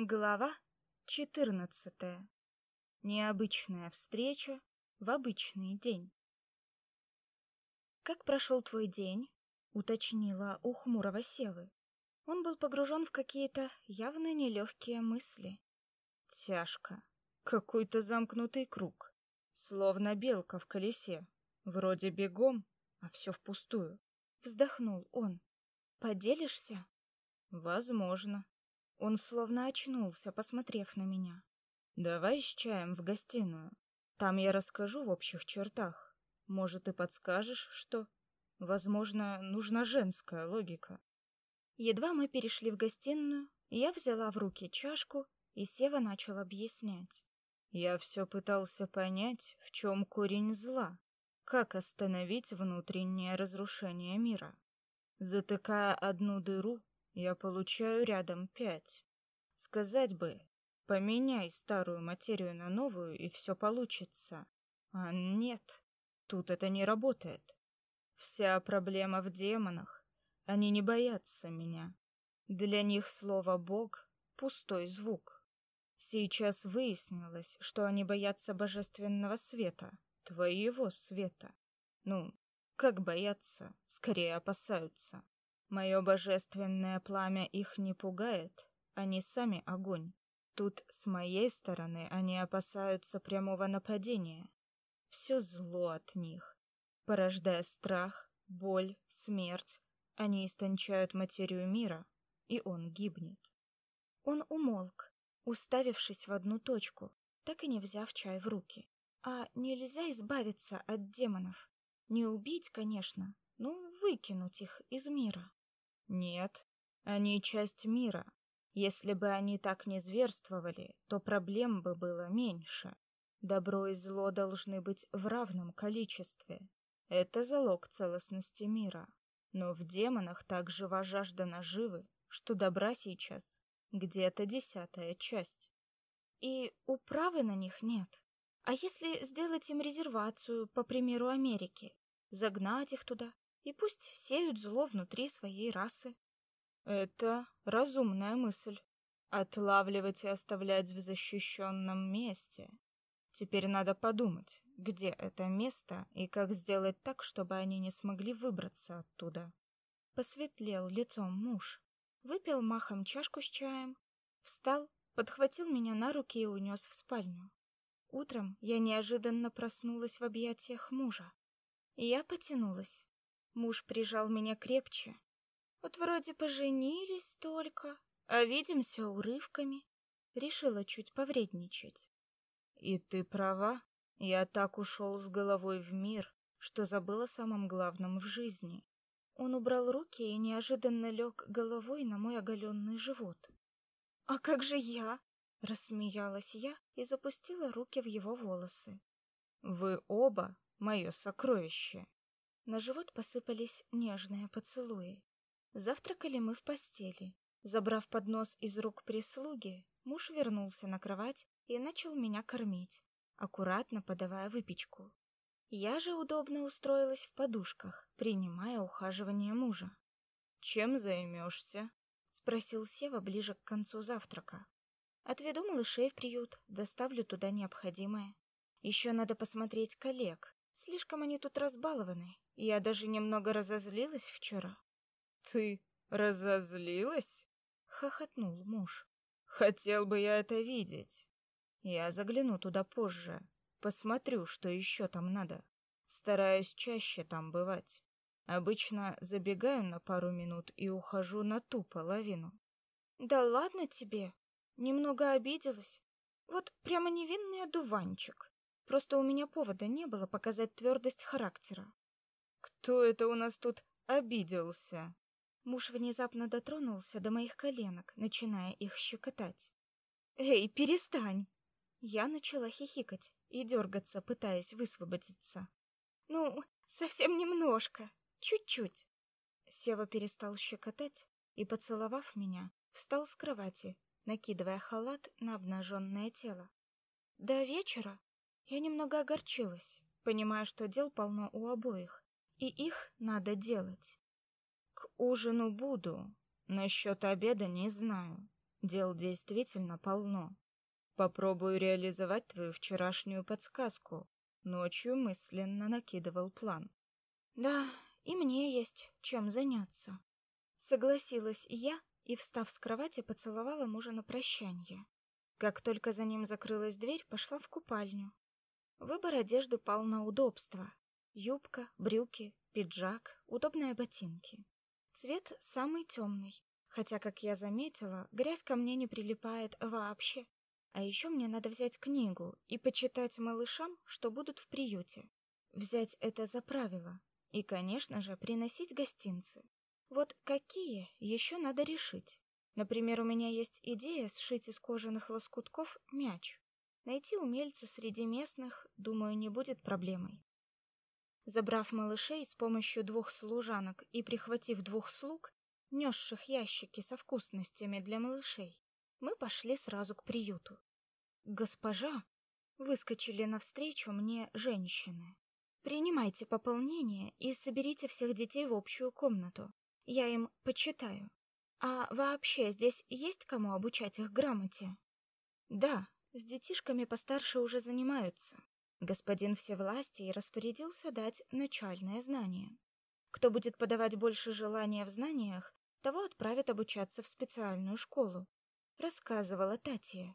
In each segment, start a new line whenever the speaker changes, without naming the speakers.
Глава 14. Необычная встреча в обычный день. Как прошел твой день? уточнила у хмурого Севы. Он был погружен в какие-то явно нелегкие мысли.
Тяжко. Какой-то замкнутый круг, словно белка в колесе. Вроде бегом, а все впустую.
Вздохнул он. Поделишься?
Возможно.
Он словно очнулся, посмотрев на меня.
Давай с чаем в гостиную. Там я расскажу в общих чертах. Может, ты подскажешь, что? Возможно, нужна женская логика.
Едва мы перешли в гостиную, я взяла в руки чашку, и Сева начал объяснять.
Я все пытался понять, в чем корень зла, как остановить внутреннее разрушение мира. Затыкая одну дыру, я получаю рядом пять. Сказать бы, поменяй старую материю на новую, и все получится. А нет, тут это не работает. Вся проблема в демонах. Они не боятся меня. Для них слово «бог» — пустой звук. Сейчас выяснилось, что они боятся божественного света, твоего света. Ну, как боятся, скорее опасаются. Мое божественное пламя их не пугает, они сами огонь. Тут с моей стороны они опасаются прямого нападения. Все зло от них, порождая страх, боль, смерть. Они истончают материю мира, и он гибнет.
Он умолк, уставившись в одну точку, так и не взяв чай в руки. А нельзя избавиться от демонов. Не убить, конечно, но выкинуть их из мира.
Нет, они часть мира. Если бы они так не зверствовали, то проблем бы было меньше. Добро и зло должны быть в равном количестве. Это залог целостности мира. Но в демонах так жива жажда наживы, что добра сейчас где-то десятая часть.
И управы на них нет. А если сделать им резервацию, по примеру Америки, загнать их туда, и пусть сеют зло внутри своей расы.
Это разумная мысль. Отлавливать и оставлять в защищенном месте. Теперь надо подумать, где это место и как сделать так, чтобы они не смогли выбраться оттуда.
Посветлел лицом муж, выпил махом чашку с чаем, встал, подхватил меня на руки и унес в спальню. Утром я неожиданно проснулась в объятиях мужа. Я потянулась. Муж прижал меня крепче. Вот вроде поженились только, а видимся урывками. Решила чуть повредничать.
И ты права. Я так ушел с головой в мир, что забыла о самом главном в жизни.
Он убрал руки и неожиданно лег головой на мой оголенный живот. А как же я? рассмеялась я и запустила руки в его волосы.
Вы оба мое сокровище.
На живот посыпались нежные поцелуи. Завтракали мы в постели. Забрав поднос из рук прислуги, муж вернулся на кровать и начал меня кормить, аккуратно подавая выпечку. Я же удобно устроилась в подушках, принимая ухаживание мужа.
Чем займешься?
спросил Сева ближе к концу завтрака. Отведу малышей в приют, доставлю туда необходимое. Еще надо посмотреть коллег. Слишком они тут разбалованы. Я даже немного разозлилась вчера.
Ты разозлилась?
хохотнул муж.
Хотел бы я это видеть. Я загляну туда позже, посмотрю, что еще там надо. Стараюсь чаще там бывать. Обычно забегаю на пару минут и ухожу на ту половину.
Да ладно тебе. Немного обиделась. Вот прямо невинный одуванчик. Просто у меня повода не было показать твердость характера.
Кто это у нас тут обиделся?
Муж внезапно дотронулся до моих коленок, начиная их щекотать. Эй, перестань. Я начала хихикать и дергаться, пытаясь высвободиться. Ну, совсем немножко, чуть-чуть. Сева перестал щекотать и, поцеловав меня, встал с кровати, накидывая халат на обнаженное тело. До вечера я немного огорчилась, понимая, что дел полно у обоих, и их надо делать.
К ужину буду, насчет обеда не знаю. Дел действительно полно. Попробую реализовать твою вчерашнюю подсказку. Ночью мысленно накидывал план.
Да, и мне есть чем заняться. Согласилась я и, встав с кровати, поцеловала мужа на прощание. Как только за ним закрылась дверь, пошла в купальню. Выбор одежды пал на удобство. Юбка, брюки, пиджак, удобные ботинки. Цвет самый темный, хотя, как я заметила, грязь ко мне не прилипает вообще. А еще мне надо взять книгу и почитать малышам, что будут в приюте. Взять это за правило. И, конечно же, приносить гостинцы. Вот какие еще надо решить. Например, у меня есть идея сшить из кожаных лоскутков мяч. Найти умельца среди местных, думаю, не будет проблемой. Забрав малышей с помощью двух служанок и прихватив двух слуг, несших ящики со вкусностями для малышей, мы пошли сразу к приюту. Госпожа, выскочили навстречу мне женщины. Принимайте пополнение и соберите всех детей в общую комнату. Я им почитаю. А вообще здесь есть кому обучать их грамоте? Да, с детишками постарше уже занимаются. Господин Всевластий распорядился дать начальное знание. Кто будет подавать больше желания в знаниях, того отправят обучаться в специальную школу, рассказывала Татья.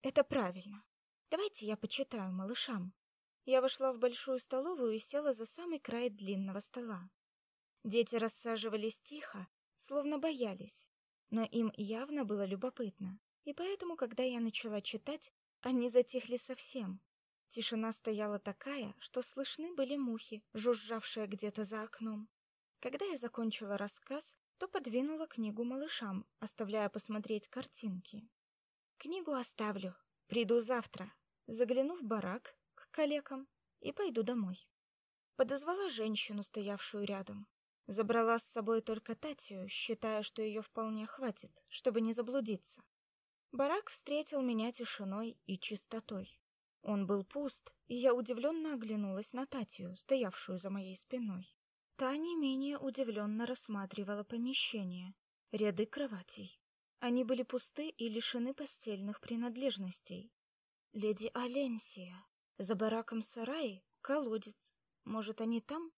Это правильно. Давайте я почитаю малышам. Я вошла в большую столовую и села за самый край длинного стола. Дети рассаживались тихо, словно боялись, но им явно было любопытно. И поэтому, когда я начала читать, они затихли совсем. Тишина стояла такая, что слышны были мухи, жужжавшие где-то за окном. Когда я закончила рассказ, то подвинула книгу малышам, оставляя посмотреть картинки. Книгу оставлю, приду завтра, загляну в барак к коллегам и пойду домой. Подозвала женщину, стоявшую рядом. Забрала с собой только Татью, считая, что ее вполне хватит, чтобы не заблудиться. Барак встретил меня тишиной и чистотой. Он был пуст, и я удивленно оглянулась на Татью, стоявшую за моей спиной. Та не менее удивленно рассматривала помещение, ряды кроватей. Они были пусты и лишены постельных принадлежностей. Леди Аленсия, за бараком сараи колодец. Может, они там?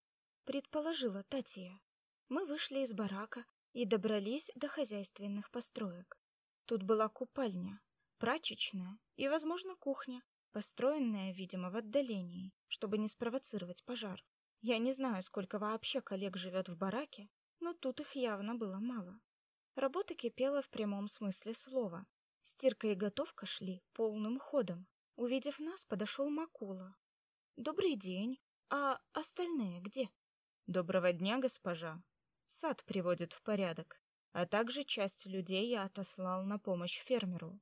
предположила Татья. Мы вышли из барака и добрались до хозяйственных построек. Тут была купальня, прачечная и, возможно, кухня, построенная, видимо, в отдалении, чтобы не спровоцировать пожар. Я не знаю, сколько вообще коллег живет в бараке, но тут их явно было мало. Работа кипела в прямом смысле слова. Стирка и готовка шли полным ходом. Увидев нас, подошел Макула. «Добрый день. А остальные где?»
Доброго дня, госпожа. Сад приводит в порядок, а также часть людей я отослал на помощь фермеру.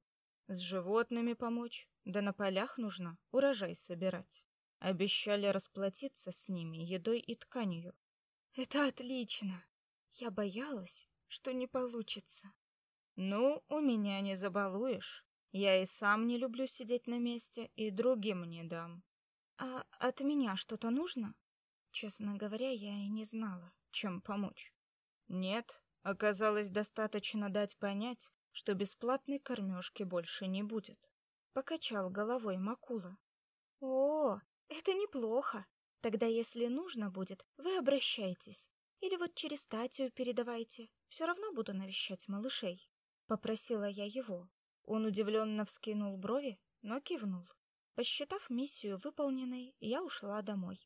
С животными помочь, да на полях нужно урожай собирать. Обещали расплатиться с ними едой и тканью.
Это отлично. Я боялась, что не получится.
Ну, у меня не забалуешь. Я и сам не люблю сидеть на месте, и другим не дам.
А от меня что-то нужно? Честно говоря, я и не знала, чем помочь.
Нет, оказалось достаточно дать понять, что бесплатной кормежки больше не будет.
Покачал головой Макула. О, это неплохо. Тогда, если нужно будет, вы обращайтесь. Или вот через Татью передавайте. Все равно буду навещать малышей. Попросила я его. Он удивленно вскинул брови, но кивнул. Посчитав миссию выполненной, я ушла домой.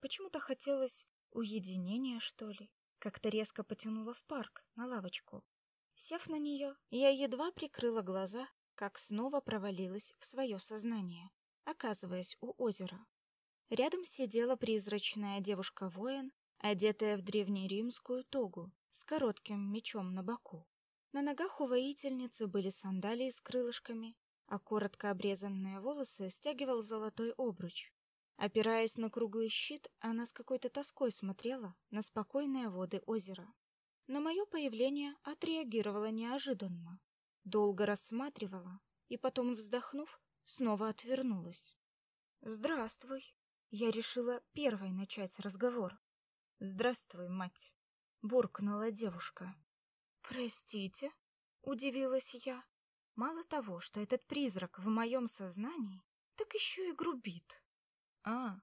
Почему-то хотелось уединения, что ли. Как-то резко потянуло в парк, на лавочку. Сев на нее, я едва прикрыла глаза, как снова провалилась в свое сознание, оказываясь у озера. Рядом сидела призрачная девушка-воин, одетая в древнеримскую тогу, с коротким мечом на боку. На ногах у воительницы были сандалии с крылышками, а коротко обрезанные волосы стягивал золотой обруч. Опираясь на круглый щит, она с какой-то тоской смотрела на спокойные воды озера. На мое появление отреагировала неожиданно, долго рассматривала и потом, вздохнув, снова отвернулась. Здравствуй. Я решила первой начать разговор.
Здравствуй, мать, буркнула девушка.
Простите, Удивилась я. Мало того, что этот призрак в моем сознании, так еще и грубит.
А,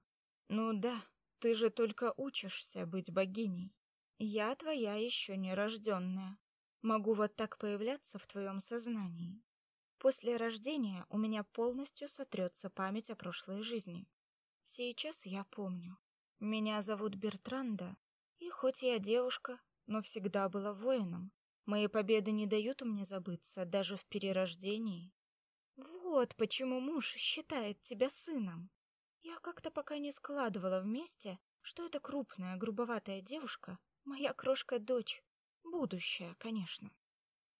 ну да, ты же только учишься быть богиней. Я твоя еще не рожденная. Могу вот так появляться в твоем сознании. После рождения у меня полностью сотрется память о прошлой жизни. Сейчас я помню. Меня зовут Бертранда, и хоть я девушка, но всегда была воином. Мои победы не дают мне забыться даже в перерождении.
Вот почему муж считает тебя сыном. Я как-то пока не складывала вместе, что эта крупная, грубоватая девушка моя крошка-дочь, будущая, конечно.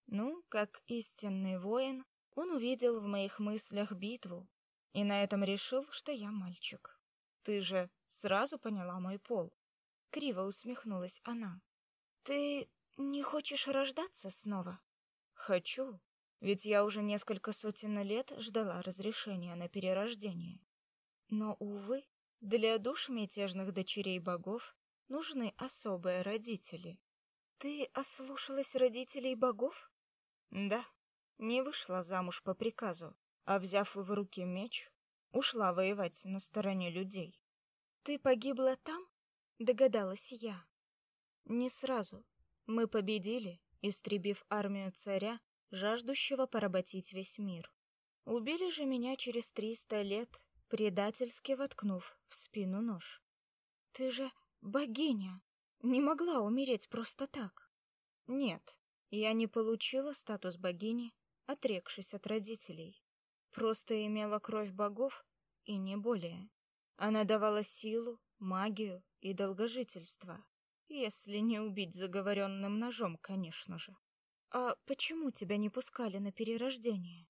Ну, как истинный воин, он увидел в моих мыслях битву и на этом решил, что я мальчик. Ты же сразу поняла мой пол. Криво усмехнулась она.
Ты не хочешь рождаться снова?
Хочу, ведь я уже несколько сотен лет ждала разрешения на перерождение. Но, увы, для душ мятежных дочерей богов нужны особые родители.
Ты ослушалась родителей богов?
Да, не вышла замуж по приказу, а взяв в руки меч, ушла воевать на стороне людей.
Ты погибла там? Догадалась я.
Не сразу. Мы победили, истребив армию царя, жаждущего поработить весь мир. Убили же меня через триста лет, предательски воткнув в спину нож.
Ты же богиня, не могла умереть просто так.
Нет, я не получила статус богини, отрекшись от родителей. Просто имела кровь богов и не более. Она давала силу, магию и долгожительство. Если не убить заговоренным ножом, конечно же.
А почему тебя не пускали на перерождение?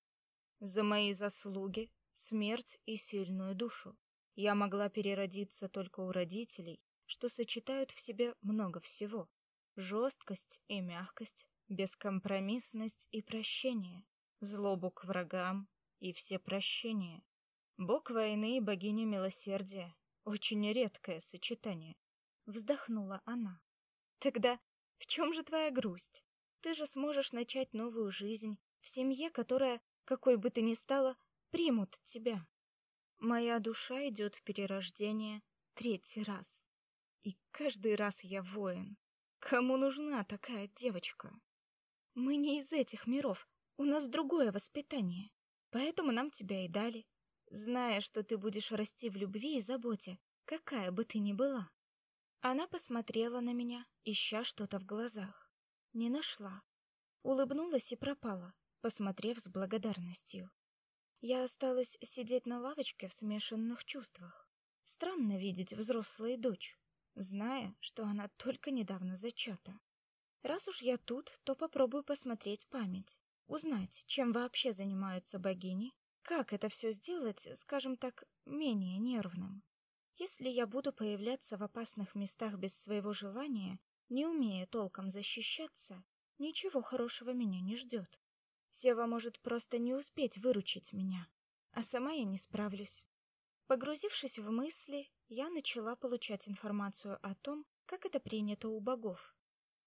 За мои заслуги, смерть и сильную душу. Я могла переродиться только у родителей, что сочетают в себе много всего. Жесткость и мягкость, бескомпромиссность и прощение, злобу к врагам и все прощения. Бог войны и богиня милосердия — очень редкое сочетание.
Вздохнула она. Тогда в чем же твоя грусть? Ты же сможешь начать новую жизнь в семье, которая, какой бы ты ни стала, примут тебя.
Моя душа идет в перерождение третий раз. И каждый раз я воин. Кому нужна такая девочка?
Мы не из этих миров, у нас другое воспитание. Поэтому нам тебя и дали, зная, что ты будешь расти в любви и заботе, какая бы ты ни была. Она посмотрела на меня, ища что-то в глазах. Не нашла. Улыбнулась и пропала, посмотрев с благодарностью. Я осталась сидеть на лавочке в смешанных чувствах. Странно видеть взрослую дочь, зная, что она только недавно зачата. Раз уж я тут, то попробую посмотреть память, узнать, чем вообще занимаются богини, как это все сделать, скажем так, менее нервным. Если я буду появляться в опасных местах без своего желания, не умея толком защищаться, ничего хорошего меня не ждет. Сева может просто не успеть выручить меня, а сама я не справлюсь. Погрузившись в мысли, я начала получать информацию о том, как это принято у богов.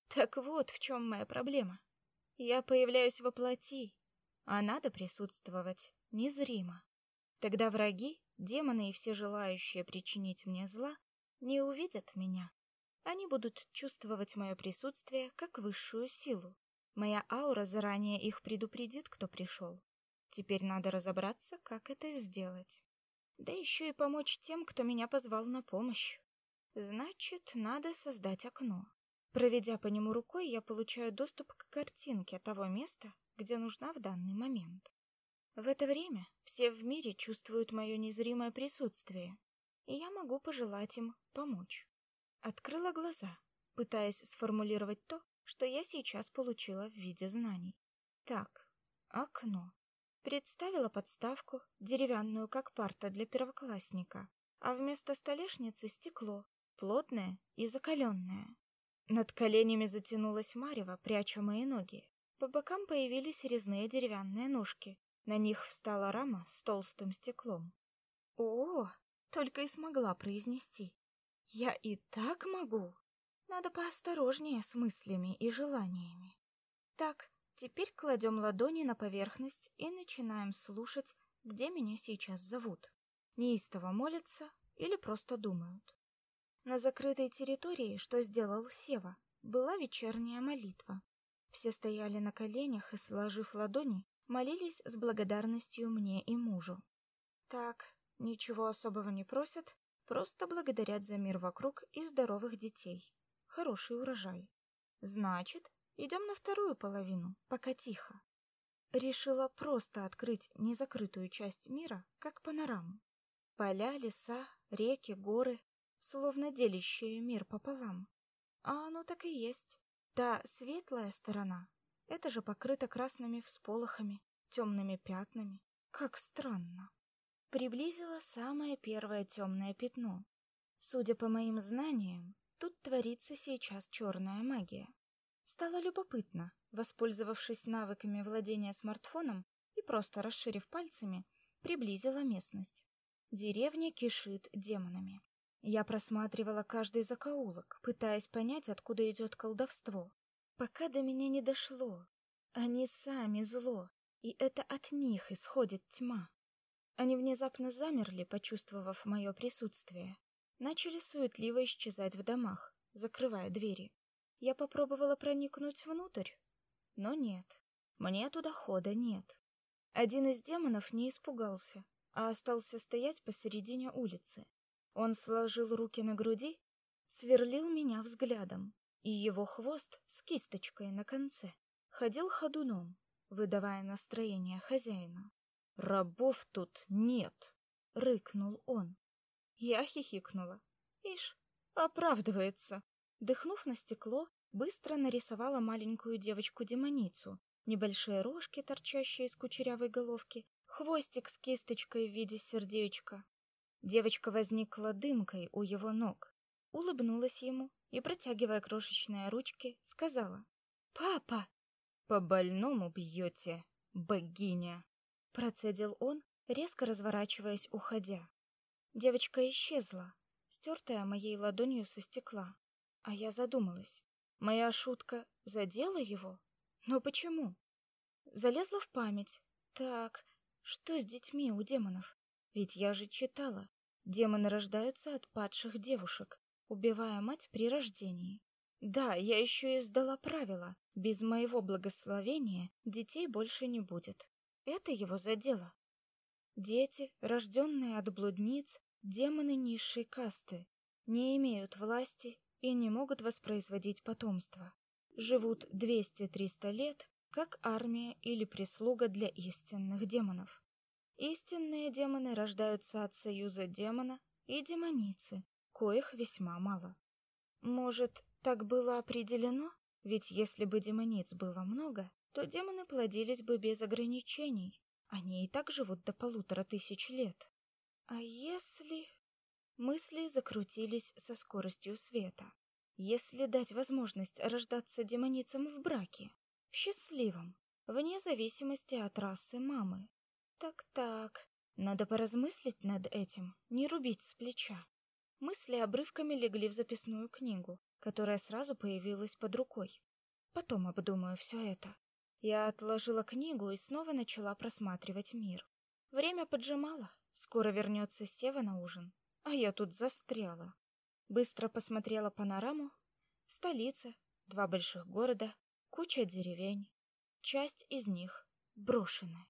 Так вот в чем моя проблема. Я появляюсь во плоти, а надо присутствовать незримо. Тогда враги, демоны и все желающие причинить мне зла не увидят меня. Они будут чувствовать мое присутствие как высшую силу. Моя аура заранее их предупредит, кто пришел. Теперь надо разобраться, как это сделать. Да еще и помочь тем, кто меня позвал на помощь. Значит, надо создать окно. Проведя по нему рукой, я получаю доступ к картинке того места, где нужна в данный момент. В это время все в мире чувствуют мое незримое присутствие, и я могу пожелать им помочь. Открыла глаза, пытаясь сформулировать то, что я сейчас получила в виде знаний. Так, окно. Представила подставку, деревянную, как парта для первоклассника, а вместо столешницы стекло, плотное и закаленное. Над коленями затянулась марево, пряча мои ноги. По бокам появились резные деревянные ножки. На них встала рама с толстым стеклом. О, только и смогла произнести. Я и так могу. Надо поосторожнее с мыслями и желаниями. Так, Теперь кладем ладони на поверхность и начинаем слушать, где меня сейчас зовут. Неистово молятся или просто думают. На закрытой территории, что сделал Сева, была вечерняя молитва. Все стояли на коленях и, сложив ладони, молились с благодарностью мне и мужу. Так, ничего особого не просят, просто благодарят за мир вокруг и здоровых детей. Хороший урожай. Значит, идем на вторую половину, пока тихо. Решила просто открыть незакрытую часть мира, как панораму. Поля, леса, реки, горы, словно делящие мир пополам. А оно так и есть. Та светлая сторона, это же покрыто красными всполохами, темными пятнами. Как странно. Приблизила самое первое темное пятно. Судя по моим знаниям, тут творится сейчас черная магия. Стало любопытно, воспользовавшись навыками владения смартфоном и просто расширив пальцами, приблизила местность. Деревня кишит демонами. Я просматривала каждый закоулок, пытаясь понять, откуда идет колдовство. Пока до меня не дошло. Они сами зло, и это от них исходит тьма. Они внезапно замерли, почувствовав мое присутствие. Начали суетливо исчезать в домах, закрывая двери. Я попробовала проникнуть внутрь, но нет. Мне туда хода нет. Один из демонов не испугался, а остался стоять посередине улицы. Он сложил руки на груди, сверлил меня взглядом, и его хвост с кисточкой на конце ходил ходуном, выдавая настроение хозяина. «Рабов тут нет!» — рыкнул он. Я хихикнула. Ишь, оправдывается. Дыхнув на стекло, быстро нарисовала маленькую девочку-демоницу, небольшие рожки, торчащие из кучерявой головки, хвостик с кисточкой в виде сердечка, Девочка возникла дымкой у его ног, улыбнулась ему и, протягивая крошечные ручки, сказала «Папа!» «По больному бьете, богиня!» Процедил он, резко разворачиваясь, уходя. Девочка исчезла, стертая моей ладонью со стекла. А я задумалась. Моя шутка задела его? Но почему? Залезла в память. Так, что с детьми у демонов? Ведь я же читала, Демоны рождаются от падших девушек, убивая мать при рождении. Да, я еще и сдала правило. Без моего благословения детей больше не будет. Это его задело. Дети, рожденные от блудниц, демоны низшей касты, не имеют власти и не могут воспроизводить потомство. Живут 200-300 лет, как армия или прислуга для истинных демонов. Истинные демоны рождаются от союза демона и демоницы, коих весьма мало. Может, так было определено? Ведь если бы демониц было много, то демоны плодились бы без ограничений. Они и так живут до полутора тысяч лет. А если... Мысли закрутились со скоростью света. Если дать возможность рождаться демоницам в браке, в счастливом, вне зависимости от расы мамы, так-так, надо поразмыслить над этим, не рубить с плеча. Мысли обрывками легли в записную книгу, которая сразу появилась под рукой. Потом обдумаю все это. Я отложила книгу и снова начала просматривать мир. Время поджимало, скоро вернется Сева на ужин, а я тут застряла. Быстро посмотрела панораму. Столица, два больших города, куча деревень. Часть из них брошенная.